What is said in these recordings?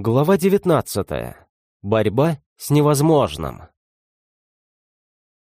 Глава 19. Борьба с невозможным.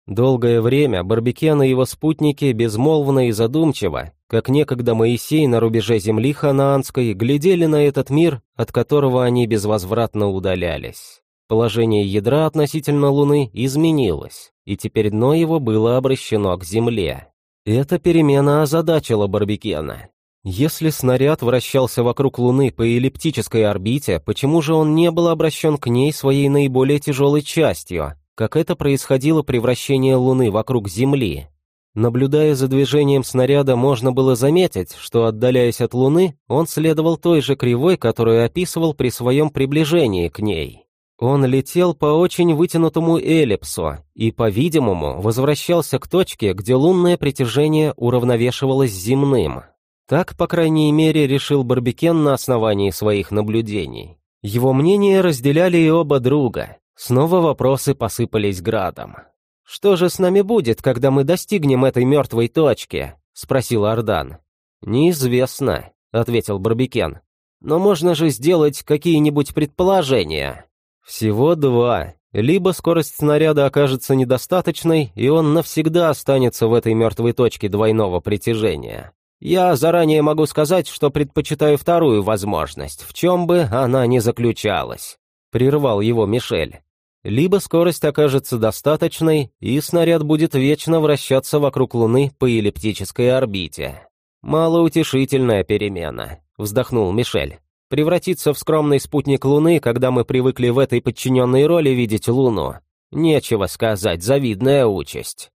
Долгое время Барбекен и его спутники безмолвно и задумчиво, как некогда Моисей на рубеже земли ханаанской, глядели на этот мир, от которого они безвозвратно удалялись. Положение ядра относительно Луны изменилось, и теперь дно его было обращено к Земле. Эта перемена озадачила Барбекена. Если снаряд вращался вокруг Луны по эллиптической орбите, почему же он не был обращен к ней своей наиболее тяжелой частью, как это происходило при вращении Луны вокруг Земли? Наблюдая за движением снаряда, можно было заметить, что, отдаляясь от Луны, он следовал той же кривой, которую описывал при своем приближении к ней. Он летел по очень вытянутому эллипсу и, по-видимому, возвращался к точке, где лунное притяжение уравновешивалось земным. Так, по крайней мере, решил Барбекен на основании своих наблюдений. Его мнение разделяли и оба друга. Снова вопросы посыпались градом. «Что же с нами будет, когда мы достигнем этой мертвой точки?» — спросил Ардан. «Неизвестно», — ответил Барбекен. «Но можно же сделать какие-нибудь предположения». «Всего два. Либо скорость снаряда окажется недостаточной, и он навсегда останется в этой мертвой точке двойного притяжения. Я заранее могу сказать, что предпочитаю вторую возможность, в чем бы она ни заключалась. Прервал его Мишель. Либо скорость окажется достаточной, и снаряд будет вечно вращаться вокруг Луны по эллиптической орбите. Малоутешительная перемена, вздохнул Мишель. Превратиться в скромный спутник Луны, когда мы привыкли в этой подчиненной роли видеть Луну. Нечего сказать, завидная участь.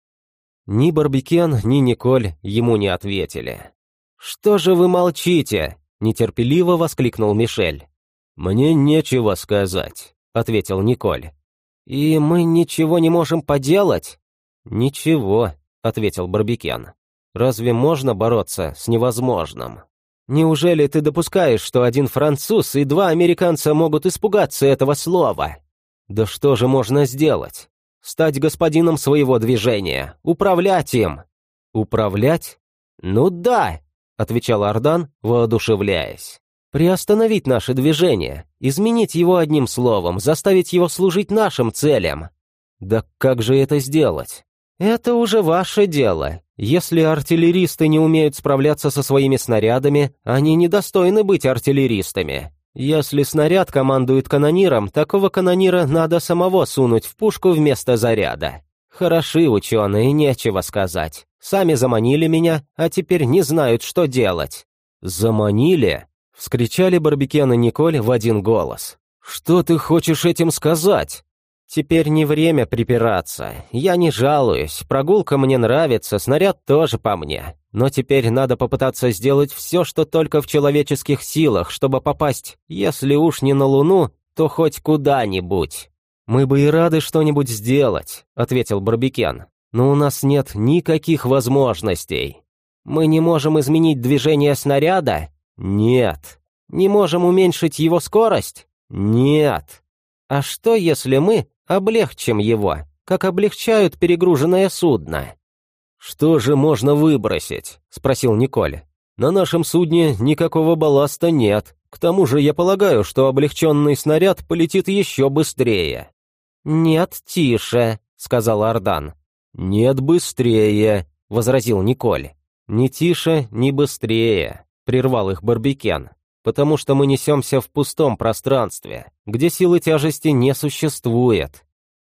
Ни Барбикен, ни Николь ему не ответили. «Что же вы молчите?» — нетерпеливо воскликнул Мишель. «Мне нечего сказать», — ответил Николь. «И мы ничего не можем поделать?» «Ничего», — ответил Барбикен. «Разве можно бороться с невозможным?» «Неужели ты допускаешь, что один француз и два американца могут испугаться этого слова?» «Да что же можно сделать? Стать господином своего движения, управлять им». «Управлять? Ну да, — отвечал Ардан, воодушевляясь. «Приостановить наше движение, изменить его одним словом, заставить его служить нашим целям». «Да как же это сделать?» «Это уже ваше дело. Если артиллеристы не умеют справляться со своими снарядами, они недостойны быть артиллеристами. Если снаряд командует канониром, такого канонира надо самого сунуть в пушку вместо заряда. Хороши ученые, нечего сказать. Сами заманили меня, а теперь не знают, что делать». «Заманили?» — вскричали Барбекен и Николь в один голос. «Что ты хочешь этим сказать?» «Теперь не время припираться. Я не жалуюсь. Прогулка мне нравится, снаряд тоже по мне. Но теперь надо попытаться сделать все, что только в человеческих силах, чтобы попасть, если уж не на Луну, то хоть куда-нибудь». «Мы бы и рады что-нибудь сделать», — ответил Барбекен но у нас нет никаких возможностей. Мы не можем изменить движение снаряда? Нет. Не можем уменьшить его скорость? Нет. А что, если мы облегчим его, как облегчают перегруженное судно? «Что же можно выбросить?» — спросил Николь. «На нашем судне никакого балласта нет. К тому же я полагаю, что облегченный снаряд полетит еще быстрее». «Нет, тише», — сказал Ардан. «Нет, быстрее», — возразил Николь. «Ни тише, ни быстрее», — прервал их Барбекен, «потому что мы несемся в пустом пространстве, где силы тяжести не существует».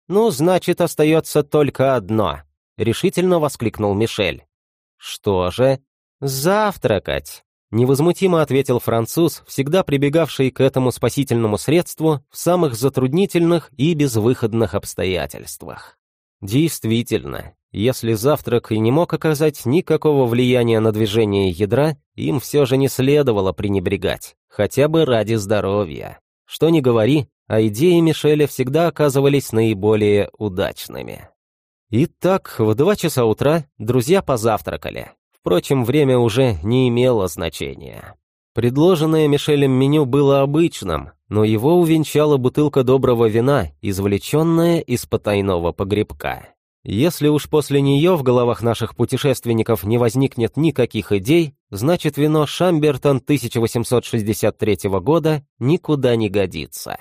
«Ну, значит, остается только одно», — решительно воскликнул Мишель. «Что же?» «Завтракать», — невозмутимо ответил француз, всегда прибегавший к этому спасительному средству в самых затруднительных и безвыходных обстоятельствах. Действительно, если завтрак и не мог оказать никакого влияния на движение ядра, им все же не следовало пренебрегать, хотя бы ради здоровья. Что ни говори, а идеи Мишеля всегда оказывались наиболее удачными. Итак, в два часа утра друзья позавтракали. Впрочем, время уже не имело значения. Предложенное Мишелем меню было обычным, но его увенчала бутылка доброго вина, извлеченная из потайного погребка. Если уж после нее в головах наших путешественников не возникнет никаких идей, значит вино Шамбертон 1863 года никуда не годится.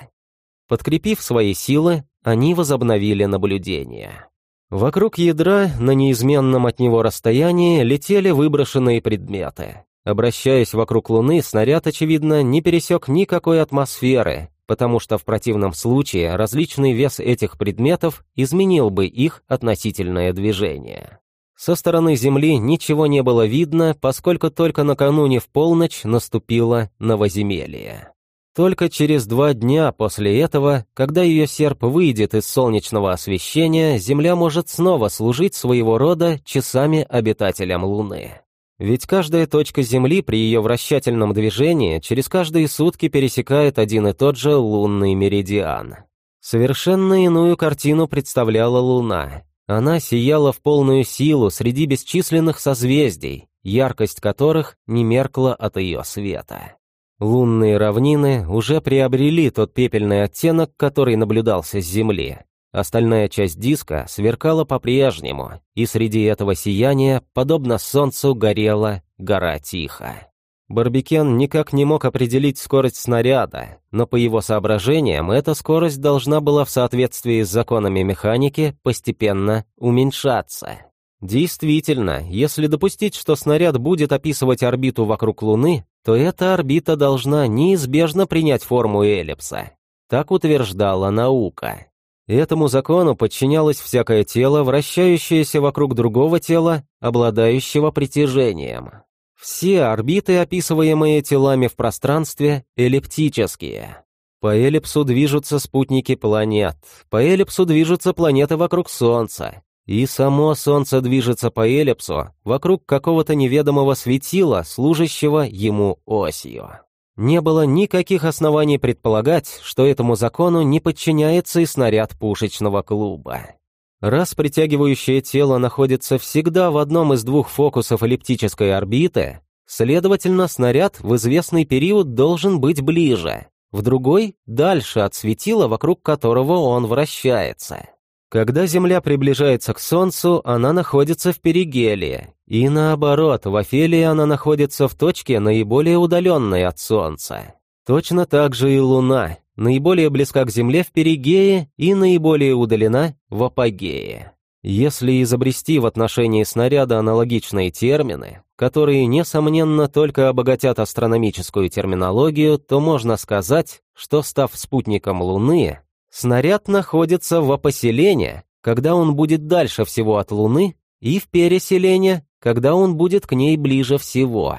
Подкрепив свои силы, они возобновили наблюдение. Вокруг ядра, на неизменном от него расстоянии, летели выброшенные предметы. Обращаясь вокруг Луны, снаряд, очевидно, не пересек никакой атмосферы, потому что в противном случае различный вес этих предметов изменил бы их относительное движение. Со стороны Земли ничего не было видно, поскольку только накануне в полночь наступило новоземелье. Только через два дня после этого, когда ее серп выйдет из солнечного освещения, Земля может снова служить своего рода часами обитателям Луны. Ведь каждая точка Земли при ее вращательном движении через каждые сутки пересекает один и тот же лунный меридиан. Совершенно иную картину представляла Луна. Она сияла в полную силу среди бесчисленных созвездий, яркость которых не меркла от ее света. Лунные равнины уже приобрели тот пепельный оттенок, который наблюдался с Земли. Остальная часть диска сверкала по-прежнему, и среди этого сияния, подобно солнцу, горела гора Тихо. Барбикен никак не мог определить скорость снаряда, но по его соображениям эта скорость должна была в соответствии с законами механики постепенно уменьшаться. Действительно, если допустить, что снаряд будет описывать орбиту вокруг Луны, то эта орбита должна неизбежно принять форму эллипса. Так утверждала наука. Этому закону подчинялось всякое тело, вращающееся вокруг другого тела, обладающего притяжением. Все орбиты, описываемые телами в пространстве, эллиптические. По эллипсу движутся спутники планет, по эллипсу движутся планеты вокруг Солнца, и само Солнце движется по эллипсу вокруг какого-то неведомого светила, служащего ему осью. Не было никаких оснований предполагать, что этому закону не подчиняется и снаряд пушечного клуба. Раз притягивающее тело находится всегда в одном из двух фокусов эллиптической орбиты, следовательно, снаряд в известный период должен быть ближе, в другой — дальше от светила, вокруг которого он вращается. Когда Земля приближается к Солнцу, она находится в перигелии, и наоборот, в Офелии она находится в точке, наиболее удаленной от Солнца. Точно так же и Луна, наиболее близка к Земле в перигее и наиболее удалена в апогее. Если изобрести в отношении снаряда аналогичные термины, которые, несомненно, только обогатят астрономическую терминологию, то можно сказать, что, став спутником Луны, снаряд находится в опоселении, когда он будет дальше всего от Луны, и в переселении, когда он будет к ней ближе всего.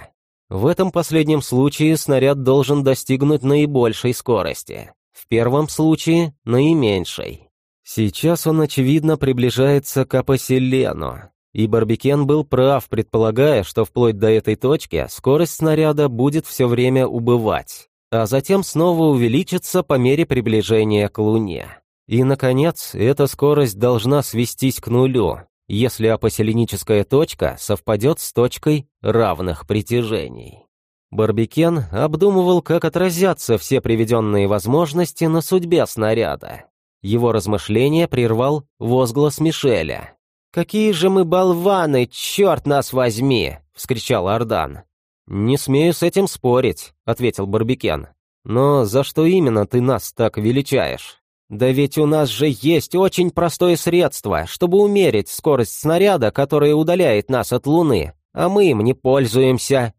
В этом последнем случае снаряд должен достигнуть наибольшей скорости, в первом случае — наименьшей. Сейчас он, очевидно, приближается к Апоселену, и Барбикен был прав, предполагая, что вплоть до этой точки скорость снаряда будет все время убывать, а затем снова увеличится по мере приближения к Луне. И, наконец, эта скорость должна свестись к нулю, если апоселеническая точка совпадет с точкой равных притяжений. Барбикен обдумывал, как отразятся все приведенные возможности на судьбе снаряда. Его размышления прервал возглас Мишеля. «Какие же мы болваны, черт нас возьми!» — вскричал Ардан. «Не смею с этим спорить», — ответил Барбикен. «Но за что именно ты нас так величаешь?» Да ведь у нас же есть очень простое средство, чтобы умерить скорость снаряда, которое удаляет нас от Луны, а мы им не пользуемся.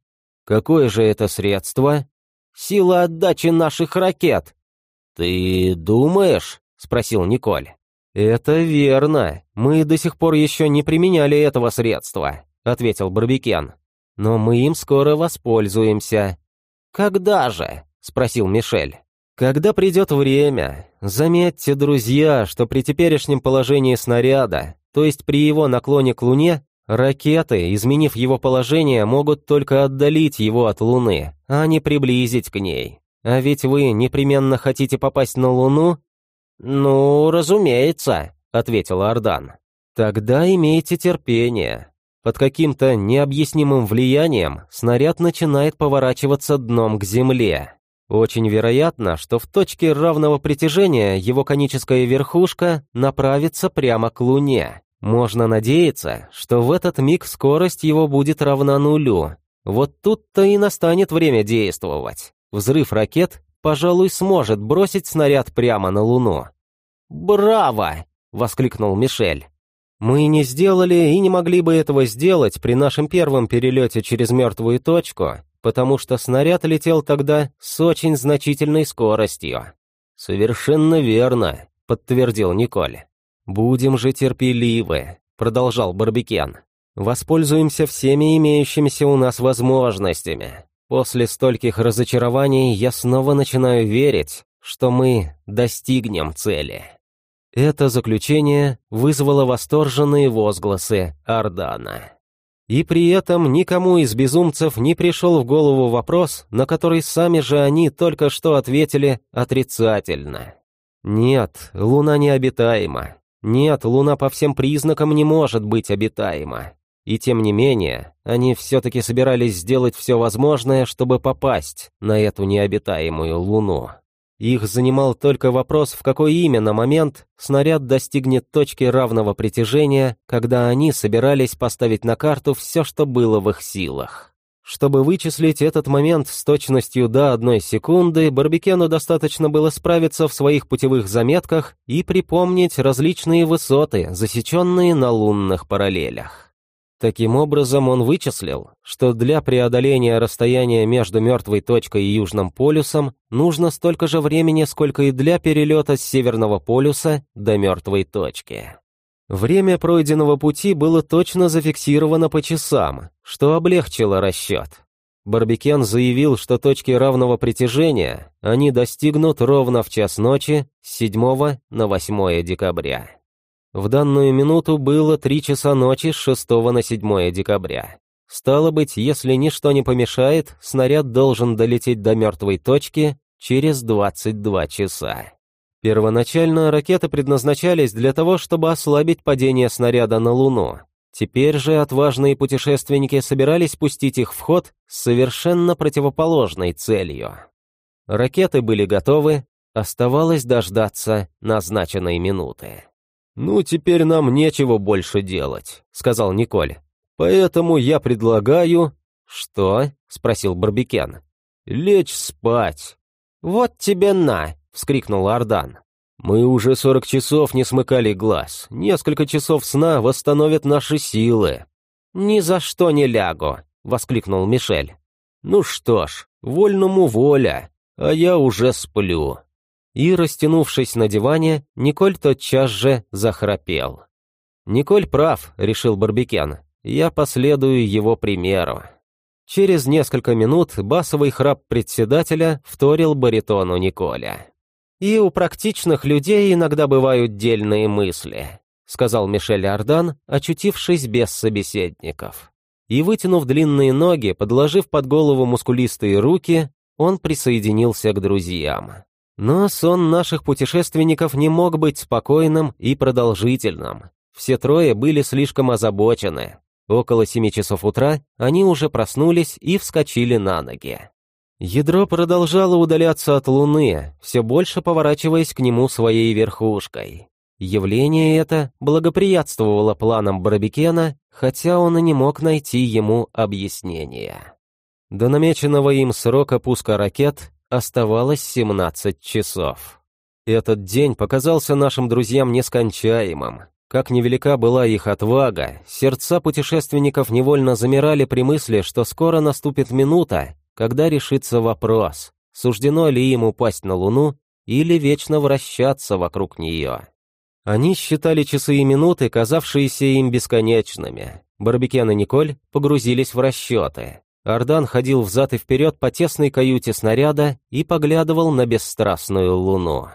Какое же это средство? Сила отдачи наших ракет. Ты думаешь? спросил Николь. Это верно. Мы до сих пор еще не применяли этого средства, ответил Барбикен. Но мы им скоро воспользуемся. Когда же? спросил Мишель. Когда придет время, заметьте, друзья, что при теперешнем положении снаряда, то есть при его наклоне к Луне, ракеты, изменив его положение, могут только отдалить его от Луны, а не приблизить к ней. А ведь вы непременно хотите попасть на Луну? Ну, разумеется, ответил Ардан. Тогда имейте терпение. Под каким-то необъяснимым влиянием снаряд начинает поворачиваться дном к Земле. Очень вероятно, что в точке равного притяжения его коническая верхушка направится прямо к Луне, Можно надеяться, что в этот миг скорость его будет равна нулю. Вот тут-то и настанет время действовать. Взрыв ракет, пожалуй, сможет бросить снаряд прямо на Луну. «Браво!» — воскликнул Мишель. «Мы не сделали и не могли бы этого сделать при нашем первом перелете через мертвую точку, потому что снаряд летел тогда с очень значительной скоростью». «Совершенно верно», — подтвердил Николь. «Будем же терпеливы», — продолжал Барбекен. «Воспользуемся всеми имеющимися у нас возможностями. После стольких разочарований я снова начинаю верить, что мы достигнем цели». Это заключение вызвало восторженные возгласы Ардана. И при этом никому из безумцев не пришел в голову вопрос, на который сами же они только что ответили отрицательно. Нет, Луна необитаема. Нет, Луна по всем признакам не может быть обитаема. И тем не менее, они все-таки собирались сделать все возможное, чтобы попасть на эту необитаемую Луну. Их занимал только вопрос, в какой именно момент снаряд достигнет точки равного притяжения, когда они собирались поставить на карту все, что было в их силах. Чтобы вычислить этот момент с точностью до одной секунды, Барбекену достаточно было справиться в своих путевых заметках и припомнить различные высоты, засеченные на лунных параллелях. Таким образом, он вычислил, что для преодоления расстояния между мертвой точкой и Южным полюсом нужно столько же времени, сколько и для перелета с Северного полюса до мертвой точки. Время пройденного пути было точно зафиксировано по часам, что облегчило расчет. Барбекен заявил, что точки равного притяжения они достигнут ровно в час ночи с 7 на 8 декабря. В данную минуту было 3 часа ночи с 6 на 7 декабря. Стало быть, если ничто не помешает, снаряд должен долететь до мертвой точки через 22 часа. Первоначально ракеты предназначались для того, чтобы ослабить падение снаряда на Луну. Теперь же отважные путешественники собирались пустить их в ход с совершенно противоположной целью. Ракеты были готовы, оставалось дождаться назначенной минуты. «Ну, теперь нам нечего больше делать», — сказал Николь. «Поэтому я предлагаю...» «Что?» — спросил Барбекен. «Лечь спать». «Вот тебе на!» — вскрикнул Ардан. «Мы уже сорок часов не смыкали глаз. Несколько часов сна восстановят наши силы». «Ни за что не лягу!» — воскликнул Мишель. «Ну что ж, вольному воля, а я уже сплю» и, растянувшись на диване, Николь тотчас же захрапел. «Николь прав», — решил Барбекен, — «я последую его примеру». Через несколько минут басовый храп председателя вторил баритону Николя. «И у практичных людей иногда бывают дельные мысли», сказал Мишель Ардан, очутившись без собеседников. И, вытянув длинные ноги, подложив под голову мускулистые руки, он присоединился к друзьям. Но сон наших путешественников не мог быть спокойным и продолжительным. Все трое были слишком озабочены. Около семи часов утра они уже проснулись и вскочили на ноги. Ядро продолжало удаляться от Луны, все больше поворачиваясь к нему своей верхушкой. Явление это благоприятствовало планам Барбекена, хотя он и не мог найти ему объяснения. До намеченного им срока пуска ракет Оставалось 17 часов. Этот день показался нашим друзьям нескончаемым. Как невелика была их отвага, сердца путешественников невольно замирали при мысли, что скоро наступит минута, когда решится вопрос, суждено ли им упасть на Луну или вечно вращаться вокруг нее. Они считали часы и минуты, казавшиеся им бесконечными. Барбекен и Николь погрузились в расчеты. Ардан ходил взад и вперед по тесной каюте снаряда и поглядывал на бесстрастную луну.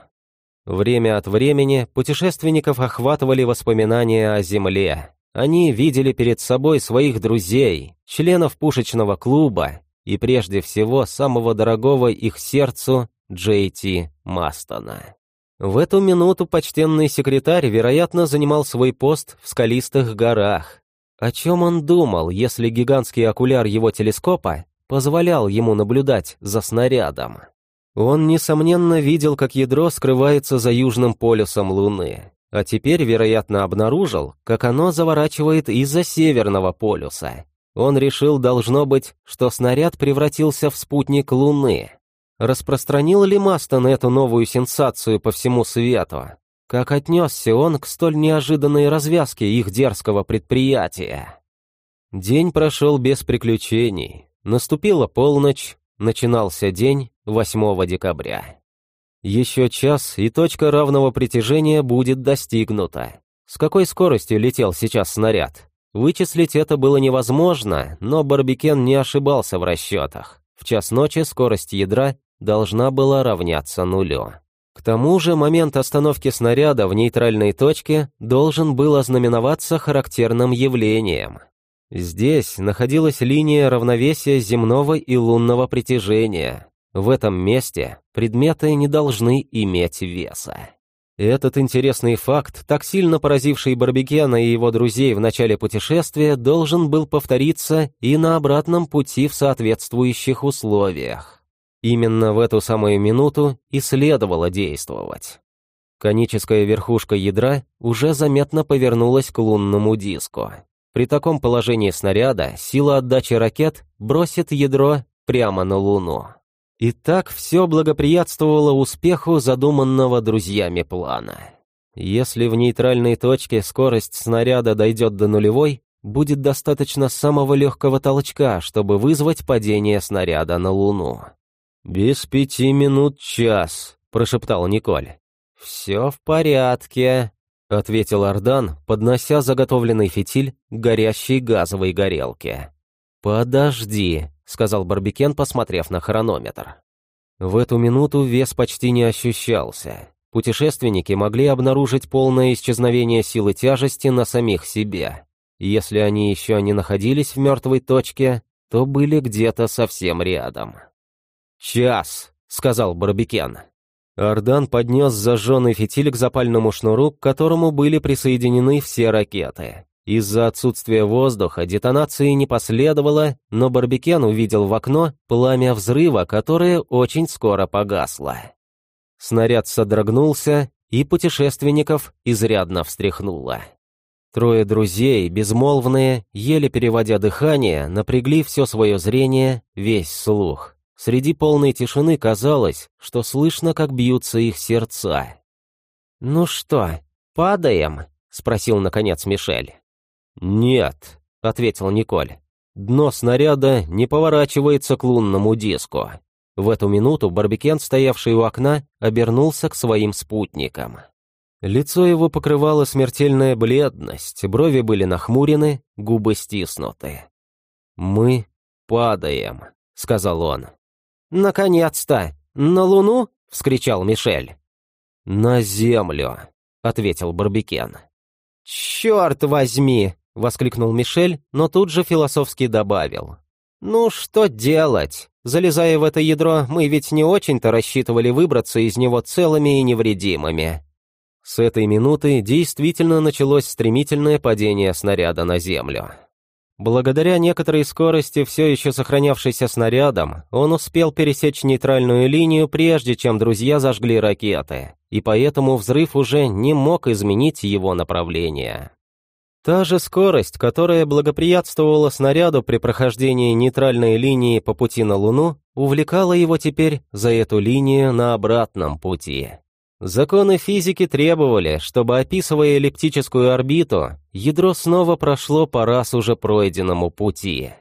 Время от времени путешественников охватывали воспоминания о Земле. Они видели перед собой своих друзей, членов пушечного клуба и прежде всего самого дорогого их сердцу Джей Ти Мастона. В эту минуту почтенный секретарь, вероятно, занимал свой пост в скалистых горах, о чем он думал, если гигантский окуляр его телескопа позволял ему наблюдать за снарядом? Он, несомненно, видел, как ядро скрывается за южным полюсом Луны. а теперь, вероятно, обнаружил, как оно заворачивает из-за Северного полюса. Он решил, должно быть, что снаряд превратился в спутник Луны. Распространил ли Мастон эту новую сенсацию по всему свету? Как отнесся он к столь неожиданной развязке их дерзкого предприятия? День прошел без приключений. Наступила полночь, начинался день 8 декабря. Еще час, и точка равного притяжения будет достигнута. С какой скоростью летел сейчас снаряд? Вычислить это было невозможно, но Барбикен не ошибался в расчетах. В час ночи скорость ядра должна была равняться нулю. К тому же момент остановки снаряда в нейтральной точке должен был ознаменоваться характерным явлением. Здесь находилась линия равновесия земного и лунного притяжения, в этом месте предметы не должны иметь веса. Этот интересный факт, так сильно поразивший Барбекена и его друзей в начале путешествия, должен был повториться и на обратном пути в соответствующих условиях. Именно в эту самую минуту и следовало действовать. Коническая верхушка ядра уже заметно повернулась к лунному диску. При таком положении снаряда сила отдачи ракет бросит ядро прямо на Луну. И так все благоприятствовало успеху задуманного друзьями плана. Если в нейтральной точке скорость снаряда дойдет до нулевой, будет достаточно самого легкого толчка, чтобы вызвать падение снаряда на Луну. «Без пяти минут час», — прошептал Николь. «Все в порядке», — ответил Ардан, поднося заготовленный фитиль к горящей газовой горелке. «Подожди», сказал Барбикен, посмотрев на хронометр. В эту минуту вес почти не ощущался. Путешественники могли обнаружить полное исчезновение силы тяжести на самих себе. Если они еще не находились в мертвой точке, то были где-то совсем рядом. «Час», — сказал Барбикен. Ардан поднес зажженный фитиль к запальному шнуру, к которому были присоединены все ракеты. Из-за отсутствия воздуха детонации не последовало, но Барбекен увидел в окно пламя взрыва, которое очень скоро погасло. Снаряд содрогнулся, и путешественников изрядно встряхнуло. Трое друзей, безмолвные, еле переводя дыхание, напрягли все свое зрение, весь слух. Среди полной тишины казалось, что слышно, как бьются их сердца. «Ну что, падаем?» — спросил, наконец, Мишель. «Нет», — ответил Николь. «Дно снаряда не поворачивается к лунному диску». В эту минуту Барбекен, стоявший у окна, обернулся к своим спутникам. Лицо его покрывало смертельная бледность, брови были нахмурены, губы стиснуты. «Мы падаем», — сказал он. «Наконец-то! На Луну?» — вскричал Мишель. «На Землю», — ответил Барбекен. «Черт возьми!» — воскликнул Мишель, но тут же философски добавил. «Ну, что делать? Залезая в это ядро, мы ведь не очень-то рассчитывали выбраться из него целыми и невредимыми». С этой минуты действительно началось стремительное падение снаряда на землю. Благодаря некоторой скорости, все еще сохранявшейся снарядом, он успел пересечь нейтральную линию, прежде чем друзья зажгли ракеты, и поэтому взрыв уже не мог изменить его направление. Та же скорость, которая благоприятствовала снаряду при прохождении нейтральной линии по пути на Луну, увлекала его теперь за эту линию на обратном пути. Законы физики требовали, чтобы, описывая эллиптическую орбиту, ядро снова прошло по раз уже пройденному пути.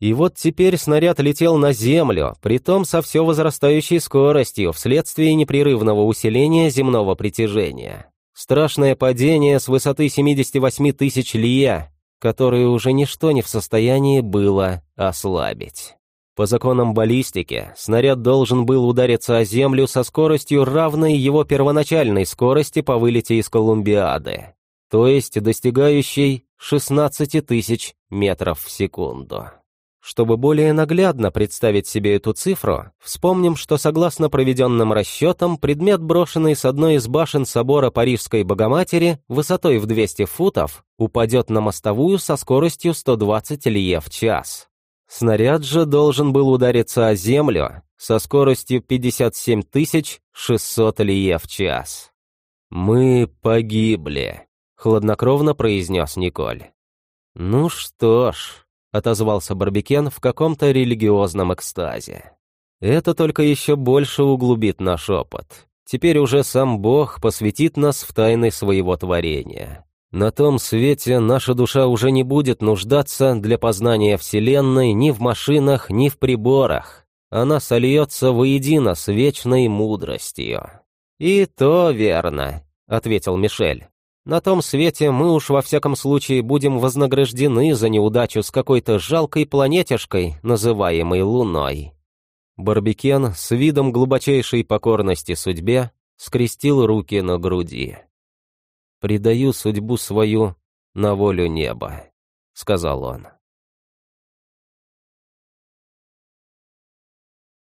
И вот теперь снаряд летел на Землю, притом со все возрастающей скоростью вследствие непрерывного усиления земного притяжения. Страшное падение с высоты 78 тысяч лия, которое уже ничто не в состоянии было ослабить. По законам баллистики, снаряд должен был удариться о землю со скоростью, равной его первоначальной скорости по вылете из Колумбиады, то есть достигающей 16 тысяч метров в секунду. Чтобы более наглядно представить себе эту цифру, вспомним, что согласно проведенным расчетам, предмет, брошенный с одной из башен собора Парижской Богоматери высотой в 200 футов, упадет на мостовую со скоростью 120 лье в час. Снаряд же должен был удариться о землю со скоростью 57 600 лье в час. «Мы погибли», — хладнокровно произнес Николь. «Ну что ж», — отозвался Барбикен в каком-то религиозном экстазе. «Это только еще больше углубит наш опыт. Теперь уже сам Бог посвятит нас в тайны своего творения. На том свете наша душа уже не будет нуждаться для познания Вселенной ни в машинах, ни в приборах. Она сольется воедино с вечной мудростью». «И то верно», — ответил Мишель. На том свете мы уж во всяком случае будем вознаграждены за неудачу с какой-то жалкой планетяшкой, называемой Луной». Барбикен с видом глубочайшей покорности судьбе скрестил руки на груди. «Предаю судьбу свою на волю неба», — сказал он.